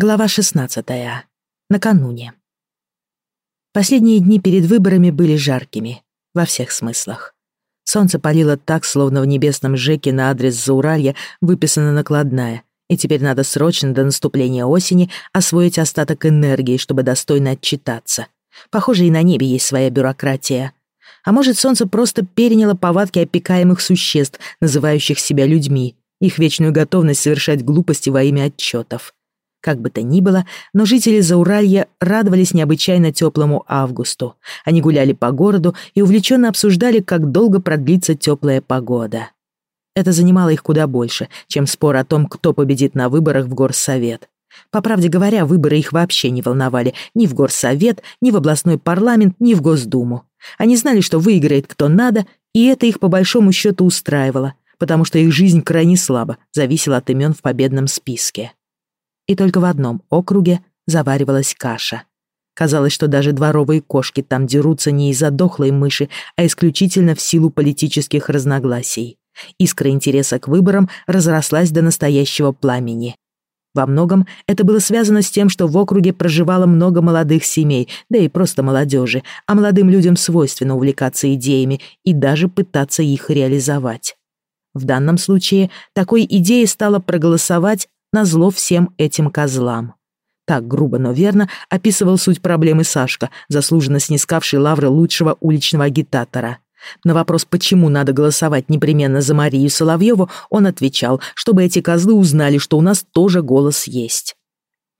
Глава 16. Накануне. Последние дни перед выборами были жаркими, во всех смыслах. Солнце палило так, словно в небесном жеке на адрес Зауралья выписана накладная, и теперь надо срочно до наступления осени освоить остаток энергии, чтобы достойно отчитаться. Похоже, и на небе есть своя бюрократия. А может, солнце просто переняло повадки опекаемых существ, называющих себя людьми, их вечную готовность совершать глупости во имя отчетов. Как бы то ни было, но жители Зауралья радовались необычайно теплому августу. Они гуляли по городу и увлеченно обсуждали, как долго продлится теплая погода. Это занимало их куда больше, чем спор о том, кто победит на выборах в горсовет. По правде говоря, выборы их вообще не волновали ни в горсовет, ни в областной парламент, ни в Госдуму. Они знали, что выиграет кто надо, и это их по большому счету устраивало, потому что их жизнь крайне слабо зависела от имен в победном списке и только в одном округе заваривалась каша. Казалось, что даже дворовые кошки там дерутся не из-за дохлой мыши, а исключительно в силу политических разногласий. Искра интереса к выборам разрослась до настоящего пламени. Во многом это было связано с тем, что в округе проживало много молодых семей, да и просто молодежи, а молодым людям свойственно увлекаться идеями и даже пытаться их реализовать. В данном случае такой идеей стало проголосовать назло всем этим козлам. Так грубо, но верно описывал суть проблемы Сашка, заслуженно снискавший лавры лучшего уличного агитатора. На вопрос, почему надо голосовать непременно за Марию Соловьеву, он отвечал, чтобы эти козлы узнали, что у нас тоже голос есть.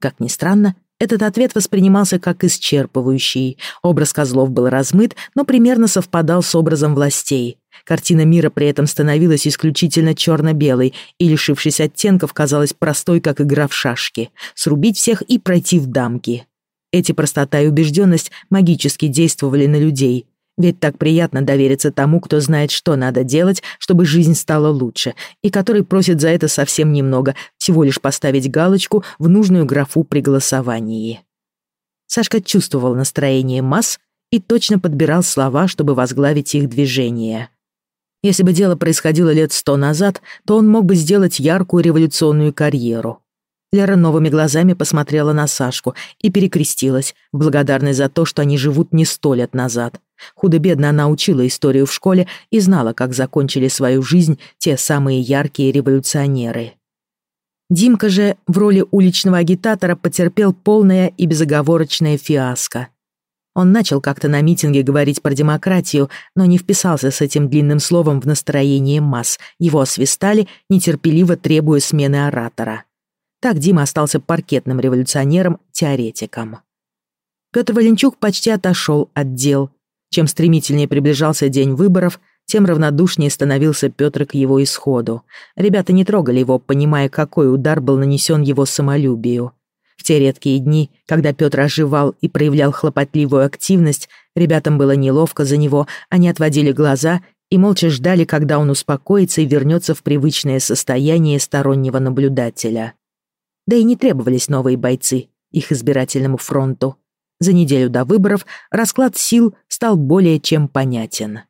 Как ни странно, этот ответ воспринимался как исчерпывающий. Образ козлов был размыт, но примерно совпадал с образом властей. Картина мира при этом становилась исключительно черно-белой и, лишившись оттенков, казалась простой, как игра в шашки. Срубить всех и пройти в дамки. Эти простота и убежденность магически действовали на людей. Ведь так приятно довериться тому, кто знает, что надо делать, чтобы жизнь стала лучше, и который просит за это совсем немного, всего лишь поставить галочку в нужную графу при голосовании. Сашка чувствовал настроение масс и точно подбирал слова, чтобы возглавить их движение. Если бы дело происходило лет сто назад, то он мог бы сделать яркую революционную карьеру. Лера новыми глазами посмотрела на Сашку и перекрестилась, в за то, что они живут не сто лет назад. Худо-бедно она учила историю в школе и знала, как закончили свою жизнь те самые яркие революционеры. Димка же в роли уличного агитатора потерпел полное и безоговорочное фиаско. Он начал как-то на митинге говорить про демократию, но не вписался с этим длинным словом в настроение масс. Его освистали, нетерпеливо требуя смены оратора. Так Дима остался паркетным революционером-теоретиком. Петр Валенчук почти отошел от дел. Чем стремительнее приближался день выборов, тем равнодушнее становился Петр к его исходу. Ребята не трогали его, понимая, какой удар был нанесен его самолюбию. В те редкие дни, когда Петр оживал и проявлял хлопотливую активность, ребятам было неловко за него, они отводили глаза и молча ждали, когда он успокоится и вернется в привычное состояние стороннего наблюдателя. Да и не требовались новые бойцы их избирательному фронту. За неделю до выборов расклад сил стал более чем понятен.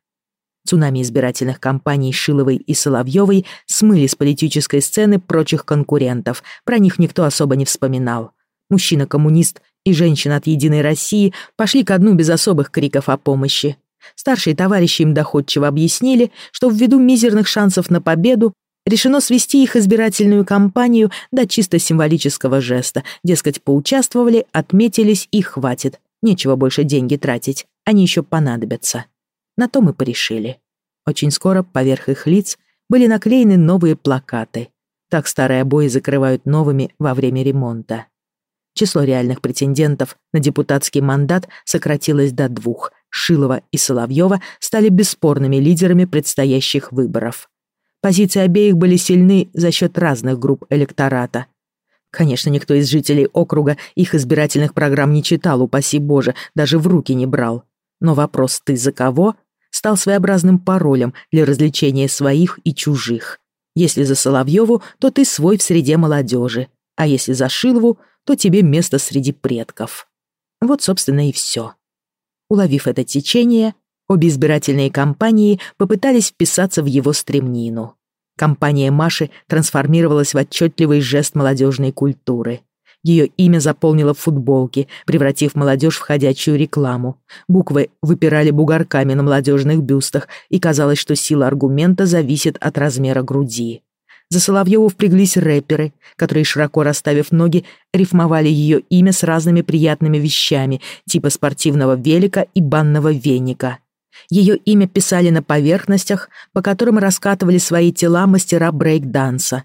Цунами избирательных кампаний Шиловой и Соловьевой смыли с политической сцены прочих конкурентов, про них никто особо не вспоминал мужчина-коммунист и женщина от «Единой России» пошли ко дну без особых криков о помощи. Старшие товарищи им доходчиво объяснили, что ввиду мизерных шансов на победу решено свести их избирательную кампанию до чисто символического жеста, дескать, поучаствовали, отметились и хватит, нечего больше деньги тратить, они еще понадобятся. На то мы порешили. Очень скоро поверх их лиц были наклеены новые плакаты. Так старые обои закрывают новыми во время ремонта. Число реальных претендентов на депутатский мандат сократилось до двух. Шилова и Соловьева стали бесспорными лидерами предстоящих выборов. Позиции обеих были сильны за счет разных групп электората. Конечно, никто из жителей округа их избирательных программ не читал, упаси Боже, даже в руки не брал. Но вопрос «ты за кого?» стал своеобразным паролем для развлечения своих и чужих. Если за Соловьеву, то ты свой в среде молодежи, а если за Шилову, то тебе место среди предков. Вот, собственно, и все. Уловив это течение, обе избирательные кампании попытались вписаться в его стремнину. Компания Маши трансформировалась в отчетливый жест молодежной культуры. Ее имя заполнило футболки, превратив молодежь в ходячую рекламу. Буквы выпирали бугорками на молодежных бюстах, и казалось, что сила аргумента зависит от размера груди. За Соловьеву впряглись рэперы, которые, широко расставив ноги, рифмовали ее имя с разными приятными вещами, типа спортивного велика и банного веника. Ее имя писали на поверхностях, по которым раскатывали свои тела мастера брейк-данса.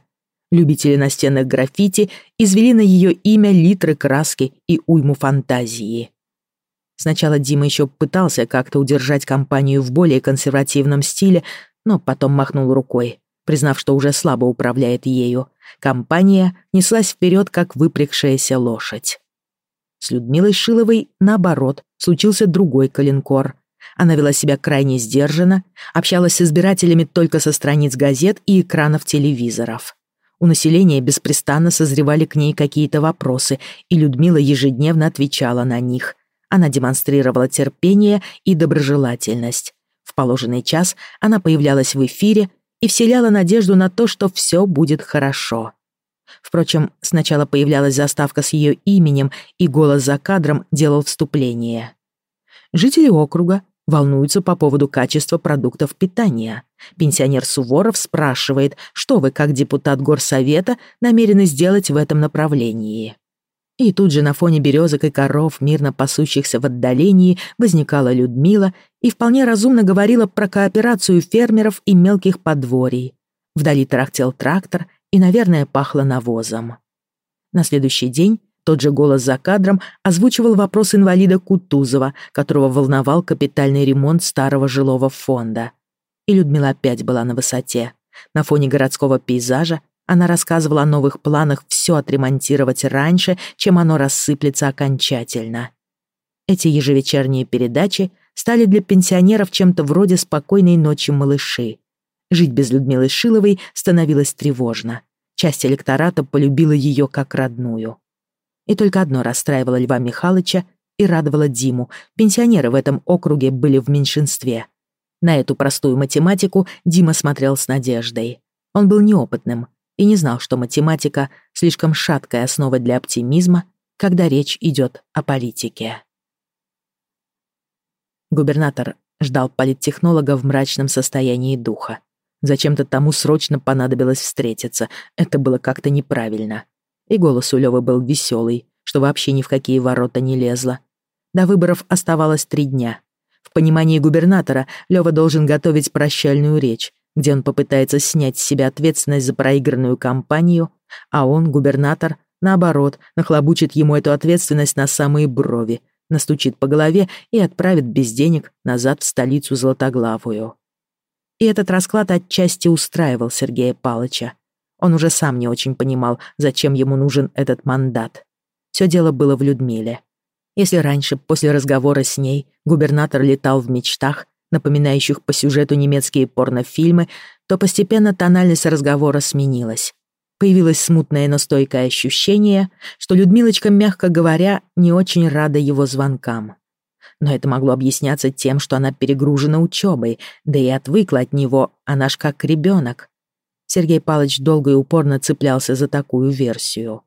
Любители настенных граффити извели на ее имя литры краски и уйму фантазии. Сначала Дима еще пытался как-то удержать компанию в более консервативном стиле, но потом махнул рукой признав, что уже слабо управляет ею. Компания неслась вперед, как выпрягшаяся лошадь. С Людмилой Шиловой, наоборот, случился другой коленкор. Она вела себя крайне сдержанно, общалась с избирателями только со страниц газет и экранов телевизоров. У населения беспрестанно созревали к ней какие-то вопросы, и Людмила ежедневно отвечала на них. Она демонстрировала терпение и доброжелательность. В положенный час она появлялась в эфире и вселяла надежду на то, что все будет хорошо. Впрочем, сначала появлялась заставка с ее именем, и голос за кадром делал вступление. Жители округа волнуются по поводу качества продуктов питания. Пенсионер Суворов спрашивает, что вы, как депутат горсовета, намерены сделать в этом направлении. И тут же на фоне березок и коров, мирно пасущихся в отдалении, возникала Людмила и вполне разумно говорила про кооперацию фермеров и мелких подворий. Вдали тарахтел трактор и, наверное, пахло навозом. На следующий день тот же голос за кадром озвучивал вопрос инвалида Кутузова, которого волновал капитальный ремонт старого жилого фонда. И Людмила опять была на высоте. На фоне городского пейзажа она рассказывала о новых планах все отремонтировать раньше, чем оно рассыплется окончательно. Эти ежевечерние передачи стали для пенсионеров чем-то вроде «Спокойной ночи, малыши». Жить без Людмилы Шиловой становилось тревожно. Часть электората полюбила ее как родную. И только одно расстраивало Льва Михайловича и радовало Диму. Пенсионеры в этом округе были в меньшинстве. На эту простую математику Дима смотрел с надеждой. Он был неопытным, и не знал, что математика — слишком шаткая основа для оптимизма, когда речь идет о политике. Губернатор ждал политтехнолога в мрачном состоянии духа. Зачем-то тому срочно понадобилось встретиться. Это было как-то неправильно. И голос у Лёвы был веселый, что вообще ни в какие ворота не лезло. До выборов оставалось три дня. В понимании губернатора Лёва должен готовить прощальную речь, где он попытается снять с себя ответственность за проигранную кампанию, а он, губернатор, наоборот, нахлобучит ему эту ответственность на самые брови, настучит по голове и отправит без денег назад в столицу Золотоглавую. И этот расклад отчасти устраивал Сергея Палыча. Он уже сам не очень понимал, зачем ему нужен этот мандат. Все дело было в Людмиле. Если раньше, после разговора с ней, губернатор летал в мечтах, напоминающих по сюжету немецкие порнофильмы, то постепенно тональность разговора сменилась. Появилось смутное, но стойкое ощущение, что Людмилочка, мягко говоря, не очень рада его звонкам. Но это могло объясняться тем, что она перегружена учебой, да и отвыкла от него, она ж как ребенок. Сергей Палыч долго и упорно цеплялся за такую версию.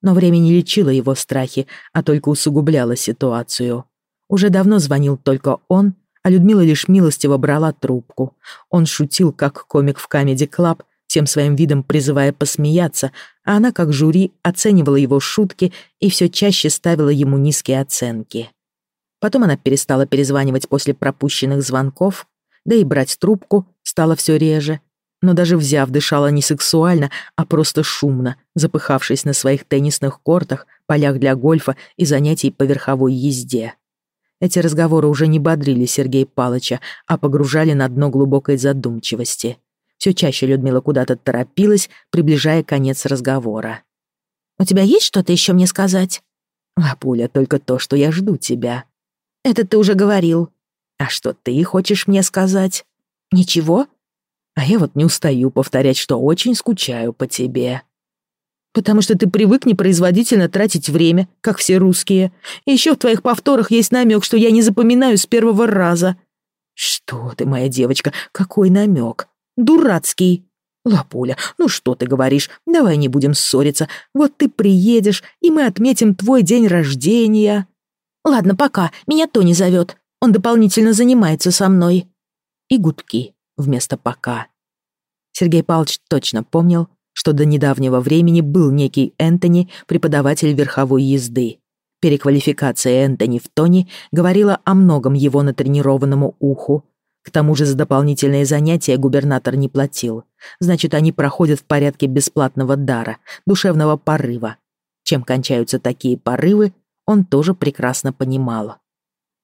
Но время не лечило его страхи, а только усугубляло ситуацию. Уже давно звонил только он, а Людмила лишь милостиво брала трубку. Он шутил, как комик в Comedy Club, тем своим видом призывая посмеяться, а она, как жюри, оценивала его шутки и все чаще ставила ему низкие оценки. Потом она перестала перезванивать после пропущенных звонков, да и брать трубку стало все реже. Но даже взяв, дышала не сексуально, а просто шумно, запыхавшись на своих теннисных кортах, полях для гольфа и занятий по верховой езде. Эти разговоры уже не бодрили Сергея Палыча, а погружали на дно глубокой задумчивости. Все чаще Людмила куда-то торопилась, приближая конец разговора. «У тебя есть что-то еще мне сказать?» «Лапуля, только то, что я жду тебя». «Это ты уже говорил». «А что ты хочешь мне сказать?» «Ничего». «А я вот не устаю повторять, что очень скучаю по тебе» потому что ты привык непроизводительно тратить время, как все русские. И еще в твоих повторах есть намек, что я не запоминаю с первого раза». «Что ты, моя девочка, какой намек?» «Дурацкий». «Лапуля, ну что ты говоришь? Давай не будем ссориться. Вот ты приедешь, и мы отметим твой день рождения». «Ладно, пока. Меня Тони зовет. Он дополнительно занимается со мной». И гудки вместо «пока». Сергей Павлович точно помнил, что до недавнего времени был некий Энтони, преподаватель верховой езды. Переквалификация Энтони в Тони говорила о многом его натренированному уху, к тому же за дополнительные занятия губернатор не платил. Значит, они проходят в порядке бесплатного дара, душевного порыва. Чем кончаются такие порывы, он тоже прекрасно понимал.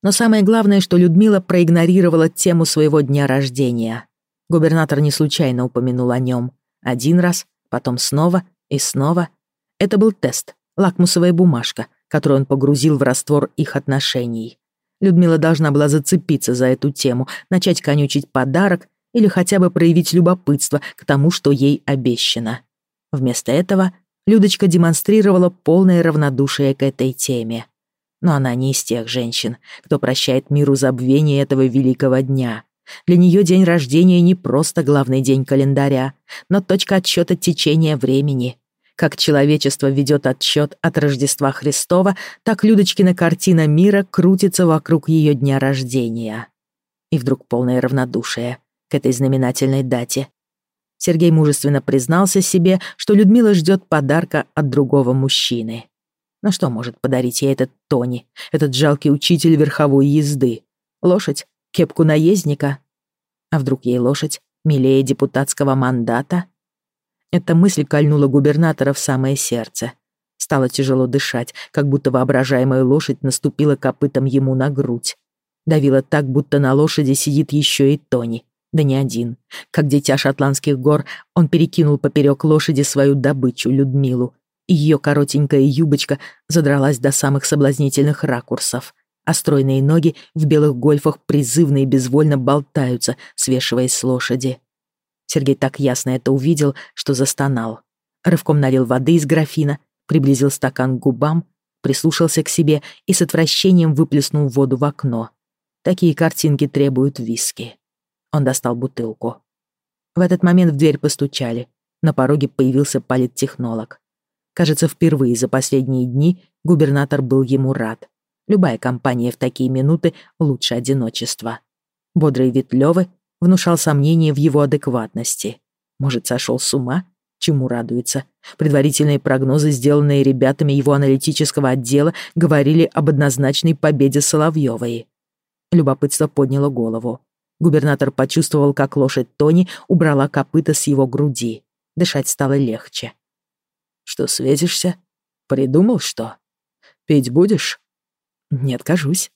Но самое главное, что Людмила проигнорировала тему своего дня рождения. Губернатор не случайно упомянул о нем. Один раз, потом снова и снова. Это был тест, лакмусовая бумажка, которую он погрузил в раствор их отношений. Людмила должна была зацепиться за эту тему, начать конючить подарок или хотя бы проявить любопытство к тому, что ей обещано. Вместо этого Людочка демонстрировала полное равнодушие к этой теме. Но она не из тех женщин, кто прощает миру забвение этого великого дня. Для нее день рождения не просто главный день календаря, но точка отсчета течения времени, как человечество ведет отсчет от Рождества Христова, так Людочкина картина мира крутится вокруг ее дня рождения. И вдруг полное равнодушие к этой знаменательной дате. Сергей мужественно признался себе, что Людмила ждет подарка от другого мужчины. Но что может подарить ей этот Тони, этот жалкий учитель верховой езды? Лошадь? Кепку наездника? А вдруг ей лошадь милее депутатского мандата? Эта мысль кольнула губернатора в самое сердце. Стало тяжело дышать, как будто воображаемая лошадь наступила копытом ему на грудь. Давила так, будто на лошади сидит еще и Тони. Да не один. Как дитя шотландских гор, он перекинул поперек лошади свою добычу, Людмилу. Ее коротенькая юбочка задралась до самых соблазнительных ракурсов. А стройные ноги в белых гольфах призывно и безвольно болтаются, свешиваясь с лошади. Сергей так ясно это увидел, что застонал. Рывком налил воды из графина, приблизил стакан к губам, прислушался к себе и с отвращением выплеснул воду в окно. Такие картинки требуют виски. Он достал бутылку. В этот момент в дверь постучали. На пороге появился политтехнолог. Кажется, впервые за последние дни губернатор был ему рад. Любая компания в такие минуты лучше одиночества. Бодрый вид Лёвы внушал сомнения в его адекватности. Может, сошел с ума? Чему радуется? Предварительные прогнозы, сделанные ребятами его аналитического отдела, говорили об однозначной победе Соловьевой. Любопытство подняло голову. Губернатор почувствовал, как лошадь Тони убрала копыта с его груди. Дышать стало легче. «Что, светишься? Придумал что? Пить будешь?» «Не откажусь».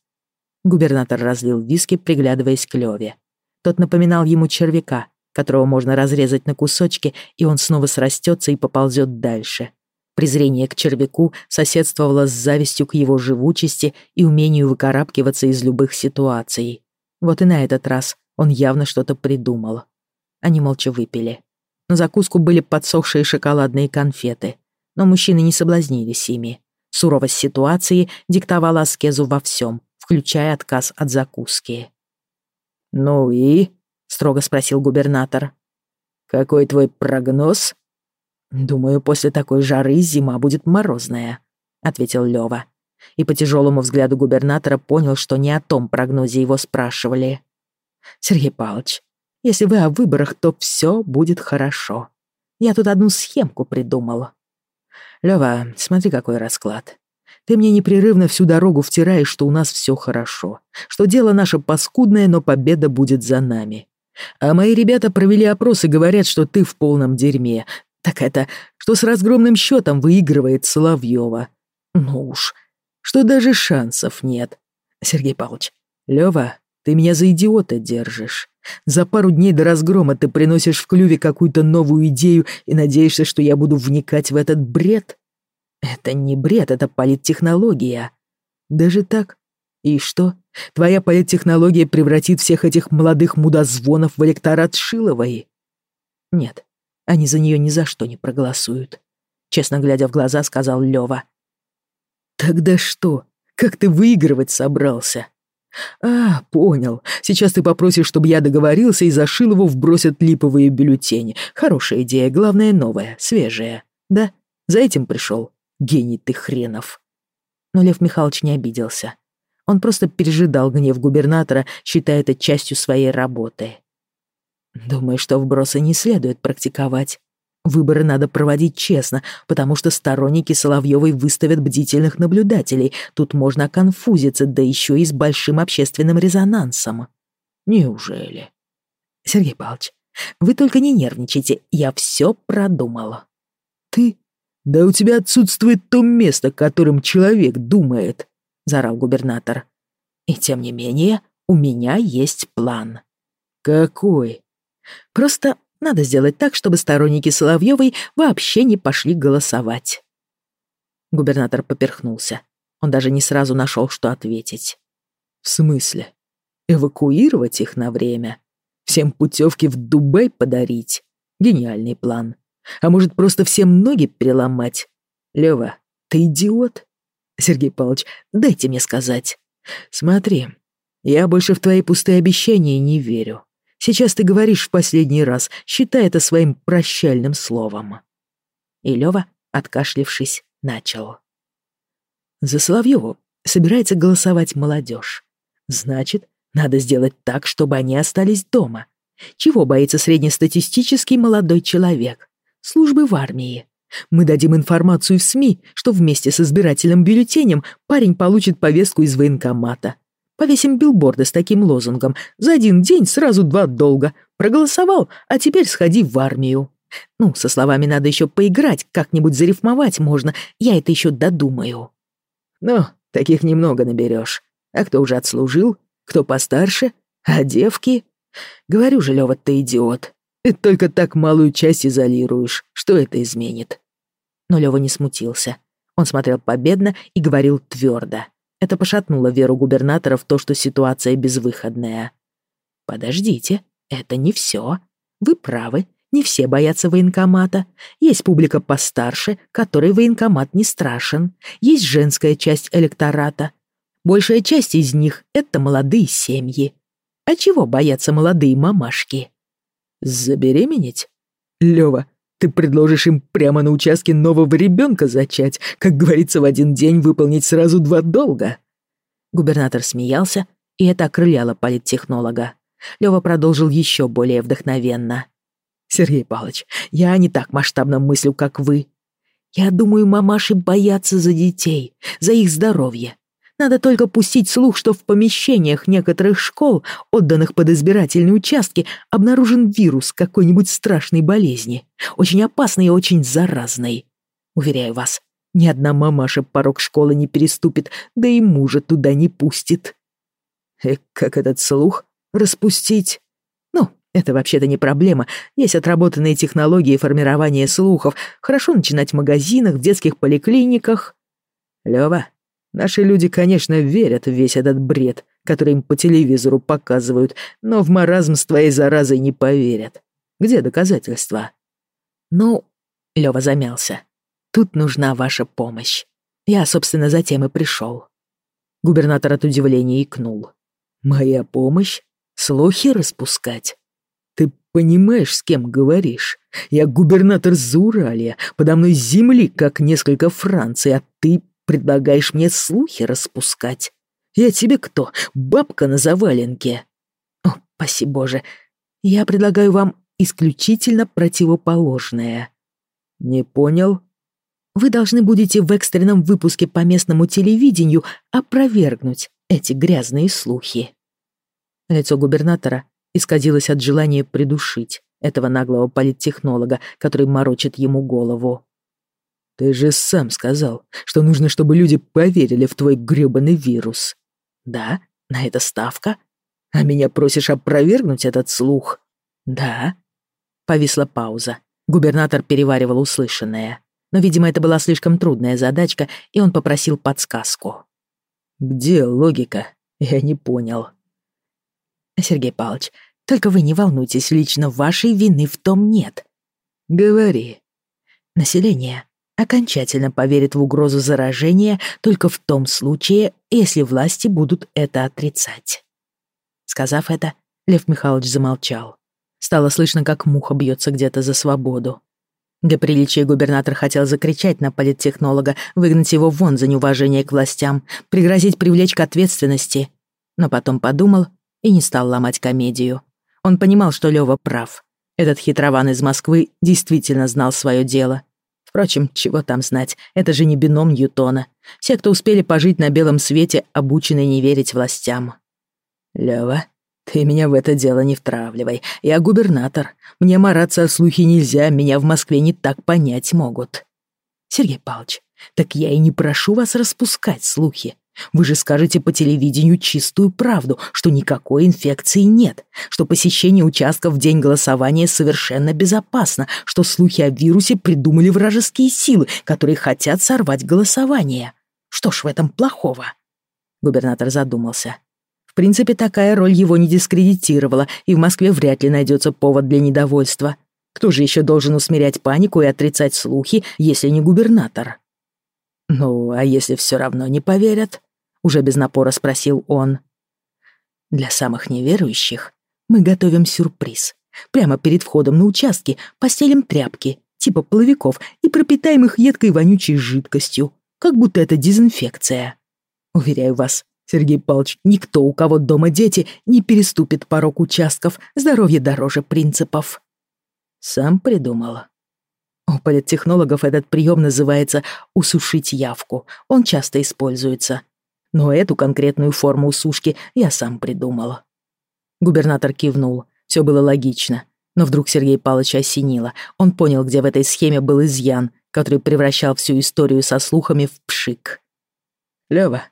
Губернатор разлил виски, приглядываясь к Леве. Тот напоминал ему червяка, которого можно разрезать на кусочки, и он снова срастется и поползет дальше. Презрение к червяку соседствовало с завистью к его живучести и умению выкарабкиваться из любых ситуаций. Вот и на этот раз он явно что-то придумал. Они молча выпили. На закуску были подсохшие шоколадные конфеты, но мужчины не соблазнились ими. Суровость ситуации диктовала аскезу во всем, включая отказ от закуски. «Ну и?» — строго спросил губернатор. «Какой твой прогноз?» «Думаю, после такой жары зима будет морозная», — ответил Лёва. И по тяжелому взгляду губернатора понял, что не о том прогнозе его спрашивали. «Сергей Павлович, если вы о выборах, то все будет хорошо. Я тут одну схемку придумал». «Лёва, смотри, какой расклад. Ты мне непрерывно всю дорогу втираешь, что у нас все хорошо, что дело наше паскудное, но победа будет за нами. А мои ребята провели опрос и говорят, что ты в полном дерьме. Так это, что с разгромным счетом выигрывает Соловьева. Ну уж, что даже шансов нет. Сергей Павлович, Лёва, ты меня за идиота держишь. За пару дней до разгрома ты приносишь в клюве какую-то новую идею и надеешься, что я буду вникать в этот бред? Это не бред, это политтехнология. Даже так? И что? Твоя политтехнология превратит всех этих молодых мудозвонов в электорат Шиловой? Нет, они за нее ни за что не проголосуют. Честно глядя в глаза, сказал Лёва. Тогда что? Как ты выигрывать собрался? «А, понял. Сейчас ты попросишь, чтобы я договорился, и за Шилову вбросят липовые бюллетени. Хорошая идея, главное новая, свежая. Да? За этим пришел. Гений ты хренов». Но Лев Михайлович не обиделся. Он просто пережидал гнев губернатора, считая это частью своей работы. «Думаю, что вбросы не следует практиковать. Выборы надо проводить честно, потому что сторонники Соловьевой выставят бдительных наблюдателей. Тут можно конфузиться, да еще и с большим общественным резонансом». «Неужели?» «Сергей Павлович, вы только не нервничайте, я все продумала». «Ты? Да у тебя отсутствует то место, которым человек думает», — заорал губернатор. «И тем не менее, у меня есть план». «Какой?» «Просто надо сделать так, чтобы сторонники Соловьевой вообще не пошли голосовать». Губернатор поперхнулся. Он даже не сразу нашел, что ответить. «В смысле? Эвакуировать их на время? Всем путевки в Дубай подарить? Гениальный план. А может, просто всем ноги переломать? Лёва, ты идиот?» Сергей Павлович, дайте мне сказать. Смотри, я больше в твои пустые обещания не верю. Сейчас ты говоришь в последний раз, считай это своим прощальным словом. И Лёва, откашлившись, начал. За Соловьёву собирается голосовать молодежь. Значит, надо сделать так, чтобы они остались дома. Чего боится среднестатистический молодой человек? Службы в армии. Мы дадим информацию в СМИ, что вместе с избирательным бюллетенем парень получит повестку из военкомата. Повесим билборды с таким лозунгом. За один день сразу два долга. Проголосовал, а теперь сходи в армию. Ну, со словами надо еще поиграть, как-нибудь зарифмовать можно. Я это еще додумаю. Ну, таких немного наберешь. А кто уже отслужил? Кто постарше? А девки? Говорю же, Лёва, ты идиот. Ты только так малую часть изолируешь. Что это изменит? Но Лёва не смутился. Он смотрел победно и говорил твердо. Это пошатнуло веру губернатора в то, что ситуация безвыходная. «Подождите, это не все. Вы правы, не все боятся военкомата. Есть публика постарше, которой военкомат не страшен. Есть женская часть электората. Большая часть из них — это молодые семьи. А чего боятся молодые мамашки?» «Забеременеть? Лёва, ты предложишь им прямо на участке нового ребенка зачать, как говорится, в один день выполнить сразу два долга?» Губернатор смеялся, и это окрыляло политтехнолога. Лёва продолжил еще более вдохновенно. «Сергей Павлович, я не так масштабно мыслю, как вы. Я думаю, мамаши боятся за детей, за их здоровье. Надо только пустить слух, что в помещениях некоторых школ, отданных под избирательные участки, обнаружен вирус какой-нибудь страшной болезни, очень опасной и очень заразной. Уверяю вас, ни одна мамаша порог школы не переступит, да и мужа туда не пустит. И как этот слух распустить? Ну, это вообще-то не проблема. Есть отработанные технологии формирования слухов. Хорошо начинать в магазинах, в детских поликлиниках. Лёва, Наши люди, конечно, верят в весь этот бред, который им по телевизору показывают, но в маразм с твоей заразой не поверят. Где доказательства? Ну, Лёва замялся. Тут нужна ваша помощь. Я, собственно, затем и пришел. Губернатор от удивления икнул. Моя помощь? Слухи распускать? Ты понимаешь, с кем говоришь? Я губернатор Зауралья, подо мной земли, как несколько Франций, а ты Предлагаешь мне слухи распускать? Я тебе кто? Бабка на заваленке?» «О, спаси Боже, я предлагаю вам исключительно противоположное». «Не понял?» «Вы должны будете в экстренном выпуске по местному телевидению опровергнуть эти грязные слухи». Лицо губернатора исказилось от желания придушить этого наглого политтехнолога, который морочит ему голову. Ты же сам сказал, что нужно, чтобы люди поверили в твой грёбаный вирус. Да, на это ставка. А меня просишь опровергнуть этот слух? Да. Повисла пауза. Губернатор переваривал услышанное. Но, видимо, это была слишком трудная задачка, и он попросил подсказку. «Где логика? Я не понял». «Сергей Павлович, только вы не волнуйтесь, лично вашей вины в том нет». «Говори». Население окончательно поверит в угрозу заражения только в том случае, если власти будут это отрицать. Сказав это, Лев Михайлович замолчал. Стало слышно, как муха бьется где-то за свободу. Для приличия губернатор хотел закричать на политтехнолога, выгнать его вон за неуважение к властям, пригрозить привлечь к ответственности. Но потом подумал и не стал ломать комедию. Он понимал, что Лёва прав. Этот хитрован из Москвы действительно знал свое дело. Впрочем, чего там знать, это же не бином Ньютона. Все, кто успели пожить на белом свете, обучены не верить властям. «Лёва, «Ты меня в это дело не втравливай. Я губернатор. Мне мараться о слухе нельзя, меня в Москве не так понять могут». «Сергей Павлович, так я и не прошу вас распускать слухи. Вы же скажете по телевидению чистую правду, что никакой инфекции нет, что посещение участков в день голосования совершенно безопасно, что слухи о вирусе придумали вражеские силы, которые хотят сорвать голосование. Что ж в этом плохого?» Губернатор задумался. В принципе, такая роль его не дискредитировала, и в Москве вряд ли найдется повод для недовольства. Кто же еще должен усмирять панику и отрицать слухи, если не губернатор? «Ну, а если все равно не поверят?» — уже без напора спросил он. «Для самых неверующих мы готовим сюрприз. Прямо перед входом на участки постелим тряпки, типа половиков, и пропитаем их едкой вонючей жидкостью, как будто это дезинфекция. Уверяю вас, Сергей Павлович, никто, у кого дома дети, не переступит порог участков, здоровье дороже принципов. Сам придумала. У политтехнологов этот прием называется «усушить явку». Он часто используется. Но эту конкретную форму усушки я сам придумала. Губернатор кивнул. Все было логично. Но вдруг Сергей Павлович осенило. Он понял, где в этой схеме был изъян, который превращал всю историю со слухами в пшик. «Лёва,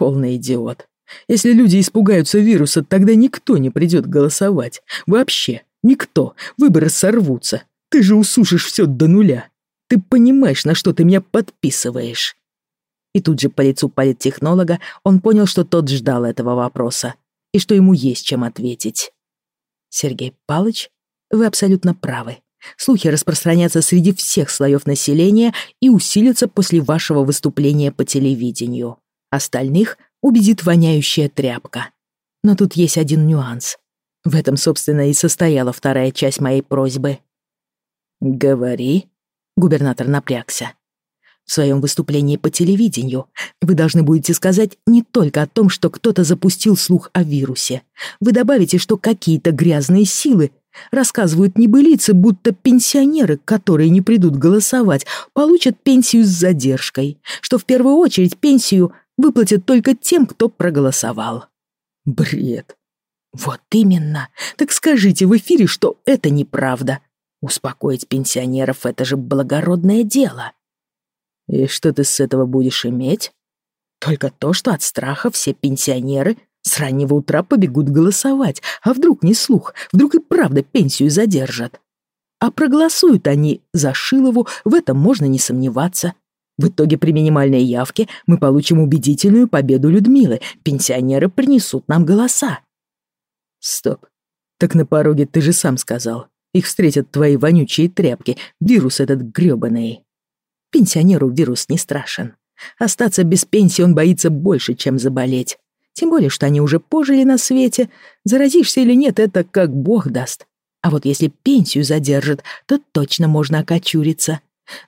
Полный идиот. Если люди испугаются вируса, тогда никто не придет голосовать. Вообще, никто. Выборы сорвутся. Ты же усушишь все до нуля. Ты понимаешь, на что ты меня подписываешь?» И тут же по лицу политтехнолога он понял, что тот ждал этого вопроса и что ему есть чем ответить. «Сергей Палыч, вы абсолютно правы. Слухи распространятся среди всех слоев населения и усилятся после вашего выступления по телевидению. Остальных убедит воняющая тряпка. Но тут есть один нюанс. В этом, собственно, и состояла вторая часть моей просьбы. «Говори», — губернатор напрягся. В своем выступлении по телевидению вы должны будете сказать не только о том, что кто-то запустил слух о вирусе. Вы добавите, что какие-то грязные силы рассказывают небылицы, будто пенсионеры, которые не придут голосовать, получат пенсию с задержкой, что в первую очередь пенсию выплатят только тем, кто проголосовал. Бред. Вот именно. Так скажите в эфире, что это неправда. Успокоить пенсионеров — это же благородное дело. И что ты с этого будешь иметь? Только то, что от страха все пенсионеры с раннего утра побегут голосовать. А вдруг не слух, вдруг и правда пенсию задержат. А проголосуют они за Шилову, в этом можно не сомневаться. В итоге при минимальной явке мы получим убедительную победу Людмилы. Пенсионеры принесут нам голоса. Стоп. Так на пороге ты же сам сказал. Их встретят твои вонючие тряпки. Вирус этот грёбаный. Пенсионеру вирус не страшен. Остаться без пенсии он боится больше, чем заболеть. Тем более, что они уже пожили на свете. Заразишься или нет, это как бог даст. А вот если пенсию задержат, то точно можно окочуриться.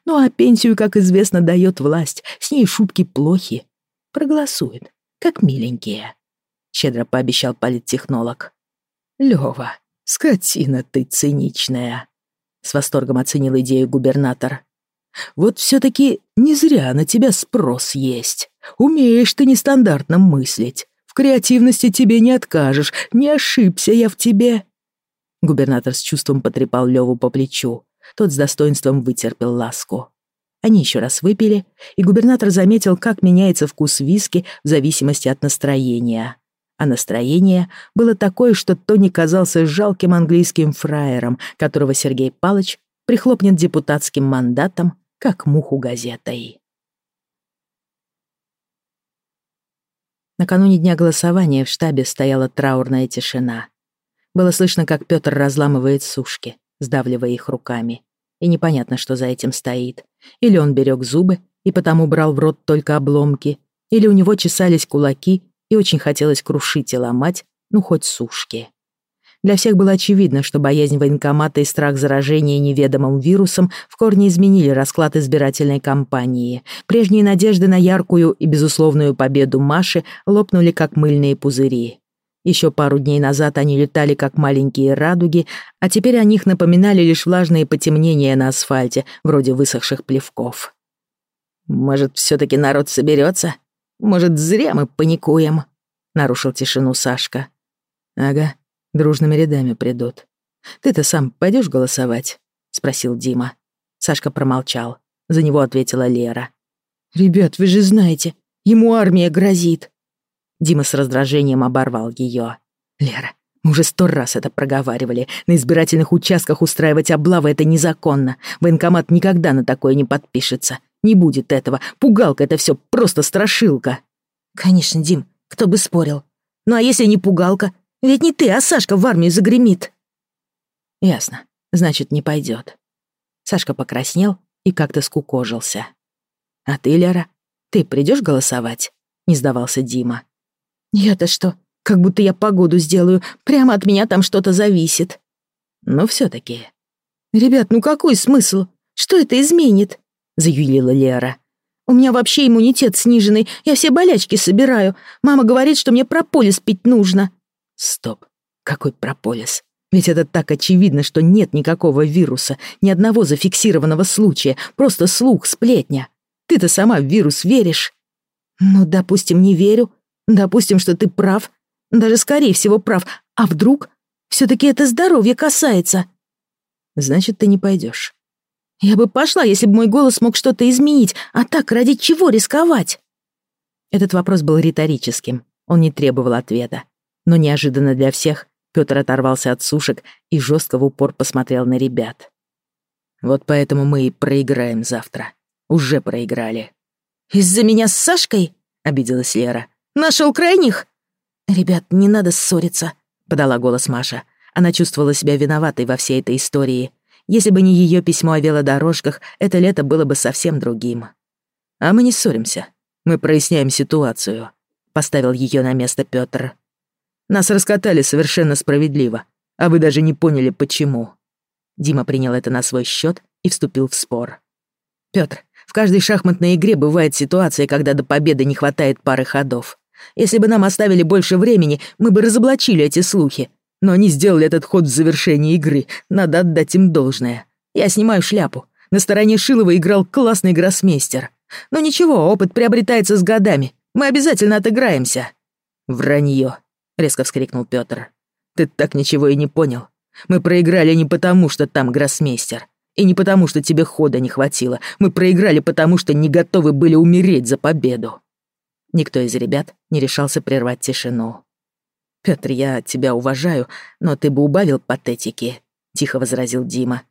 Ну а пенсию, как известно, дает власть, с ней шутки плохи. Проголосует, как миленькие. Щедро пообещал политтехнолог. Лёва, скотина ты циничная. С восторгом оценил идею губернатор. Вот все-таки не зря на тебя спрос есть. Умеешь ты нестандартно мыслить. В креативности тебе не откажешь. Не ошибся я в тебе. Губернатор с чувством потрепал Леву по плечу. Тот с достоинством вытерпел ласку. Они еще раз выпили, и губернатор заметил, как меняется вкус виски в зависимости от настроения. А настроение было такое, что Тони казался жалким английским фраером, которого Сергей Палыч прихлопнет депутатским мандатом, как муху газетой. Накануне дня голосования в штабе стояла траурная тишина. Было слышно, как Пётр разламывает сушки сдавливая их руками, и непонятно, что за этим стоит. Или он берег зубы и потому брал в рот только обломки, или у него чесались кулаки и очень хотелось крушить и ломать, ну хоть сушки. Для всех было очевидно, что боязнь военкомата и страх заражения неведомым вирусом в корне изменили расклад избирательной кампании. Прежние надежды на яркую и безусловную победу Маши лопнули как мыльные пузыри. Еще пару дней назад они летали как маленькие радуги, а теперь о них напоминали лишь влажные потемнения на асфальте, вроде высохших плевков. «Может, все-таки народ соберется? Может, зря мы паникуем?» — нарушил тишину Сашка. «Ага, дружными рядами придут. Ты-то сам пойдешь голосовать?» — спросил Дима. Сашка промолчал. За него ответила Лера. «Ребят, вы же знаете, ему армия грозит». Дима с раздражением оборвал ее. «Лера, мы уже сто раз это проговаривали. На избирательных участках устраивать облавы — это незаконно. Военкомат никогда на такое не подпишется. Не будет этого. Пугалка — это все просто страшилка». «Конечно, Дим, кто бы спорил. Ну а если не пугалка? Ведь не ты, а Сашка в армию загремит». «Ясно. Значит, не пойдет. Сашка покраснел и как-то скукожился. «А ты, Лера, ты придешь голосовать?» — не сдавался Дима. «Я-то что? Как будто я погоду сделаю. Прямо от меня там что-то зависит». «Ну, все таки «Ребят, ну какой смысл? Что это изменит?» — заюлила Лера. «У меня вообще иммунитет сниженный, я все болячки собираю. Мама говорит, что мне прополис пить нужно». Стоп. Какой прополис? Ведь это так очевидно, что нет никакого вируса, ни одного зафиксированного случая, просто слух, сплетня. Ты-то сама в вирус веришь? Ну, допустим, не верю. Допустим, что ты прав. Даже скорее всего прав. А вдруг? все таки это здоровье касается. Значит, ты не пойдешь. Я бы пошла, если бы мой голос мог что-то изменить, а так ради чего рисковать? Этот вопрос был риторическим. Он не требовал ответа. Но неожиданно для всех Пётр оторвался от сушек и жестко в упор посмотрел на ребят. «Вот поэтому мы и проиграем завтра. Уже проиграли». «Из-за меня с Сашкой?» — обиделась Лера. «Нашел крайних?» «Ребят, не надо ссориться», — подала голос Маша. Она чувствовала себя виноватой во всей этой истории. Если бы не ее письмо о велодорожках, это лето было бы совсем другим. «А мы не ссоримся. Мы проясняем ситуацию», — поставил ее на место Пётр. Нас раскатали совершенно справедливо, а вы даже не поняли, почему». Дима принял это на свой счет и вступил в спор. «Пётр, в каждой шахматной игре бывает ситуация, когда до победы не хватает пары ходов. Если бы нам оставили больше времени, мы бы разоблачили эти слухи. Но они сделали этот ход в завершении игры. Надо отдать им должное. Я снимаю шляпу. На стороне Шилова играл классный гроссмейстер. Но ничего, опыт приобретается с годами. Мы обязательно отыграемся. Вранье. — резко вскрикнул Пётр. «Ты так ничего и не понял. Мы проиграли не потому, что там гроссмейстер, и не потому, что тебе хода не хватило. Мы проиграли потому, что не готовы были умереть за победу». Никто из ребят не решался прервать тишину. «Пётр, я тебя уважаю, но ты бы убавил патетики», — тихо возразил Дима.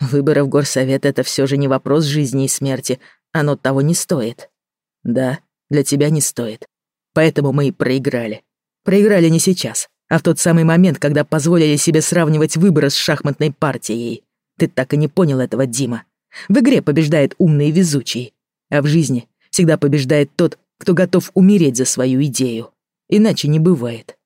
«Выборы в горсовет — это все же не вопрос жизни и смерти. Оно того не стоит». «Да, для тебя не стоит. Поэтому мы и проиграли. Проиграли не сейчас, а в тот самый момент, когда позволили себе сравнивать выборы с шахматной партией. Ты так и не понял этого, Дима. В игре побеждает умный и везучий, а в жизни всегда побеждает тот, кто готов умереть за свою идею. Иначе не бывает.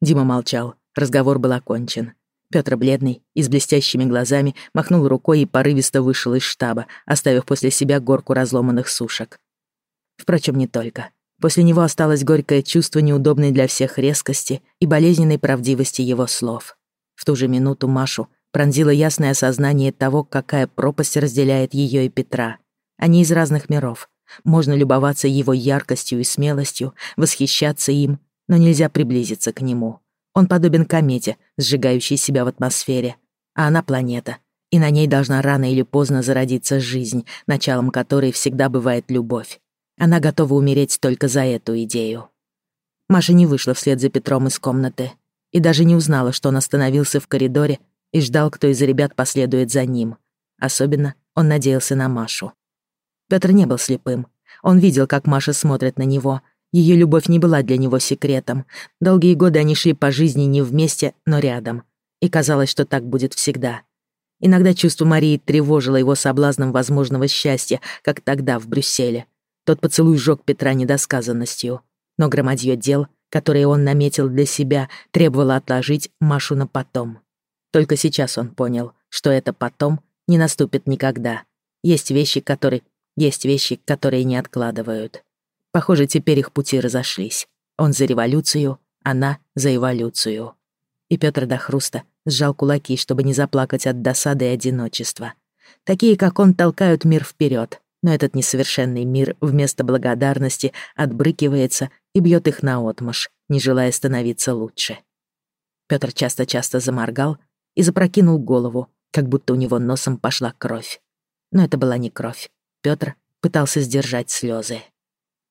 Дима молчал, разговор был окончен. Пётр, бледный и с блестящими глазами, махнул рукой и порывисто вышел из штаба, оставив после себя горку разломанных сушек. Впрочем, не только. После него осталось горькое чувство неудобной для всех резкости и болезненной правдивости его слов. В ту же минуту Машу пронзило ясное осознание того, какая пропасть разделяет ее и Петра. Они из разных миров. Можно любоваться его яркостью и смелостью, восхищаться им, но нельзя приблизиться к нему. Он подобен комете, сжигающей себя в атмосфере. А она планета, и на ней должна рано или поздно зародиться жизнь, началом которой всегда бывает любовь. Она готова умереть только за эту идею. Маша не вышла вслед за Петром из комнаты и даже не узнала, что он остановился в коридоре и ждал, кто из ребят последует за ним. Особенно он надеялся на Машу. Петр не был слепым. Он видел, как Маша смотрит на него. Ее любовь не была для него секретом. Долгие годы они шли по жизни не вместе, но рядом. И казалось, что так будет всегда. Иногда чувство Марии тревожило его соблазном возможного счастья, как тогда в Брюсселе. Тот поцелуй сжёг Петра недосказанностью. Но громадье дел, которые он наметил для себя, требовало отложить Машу на потом. Только сейчас он понял, что это потом не наступит никогда. Есть вещи, которые... Есть вещи, которые не откладывают. Похоже, теперь их пути разошлись. Он за революцию, она за эволюцию. И Пётр до хруста сжал кулаки, чтобы не заплакать от досады и одиночества. Такие, как он, толкают мир вперед, но этот несовершенный мир вместо благодарности отбрыкивается и бьет их наотмашь, не желая становиться лучше. Пётр часто-часто заморгал и запрокинул голову, как будто у него носом пошла кровь. Но это была не кровь. Пётр пытался сдержать слезы.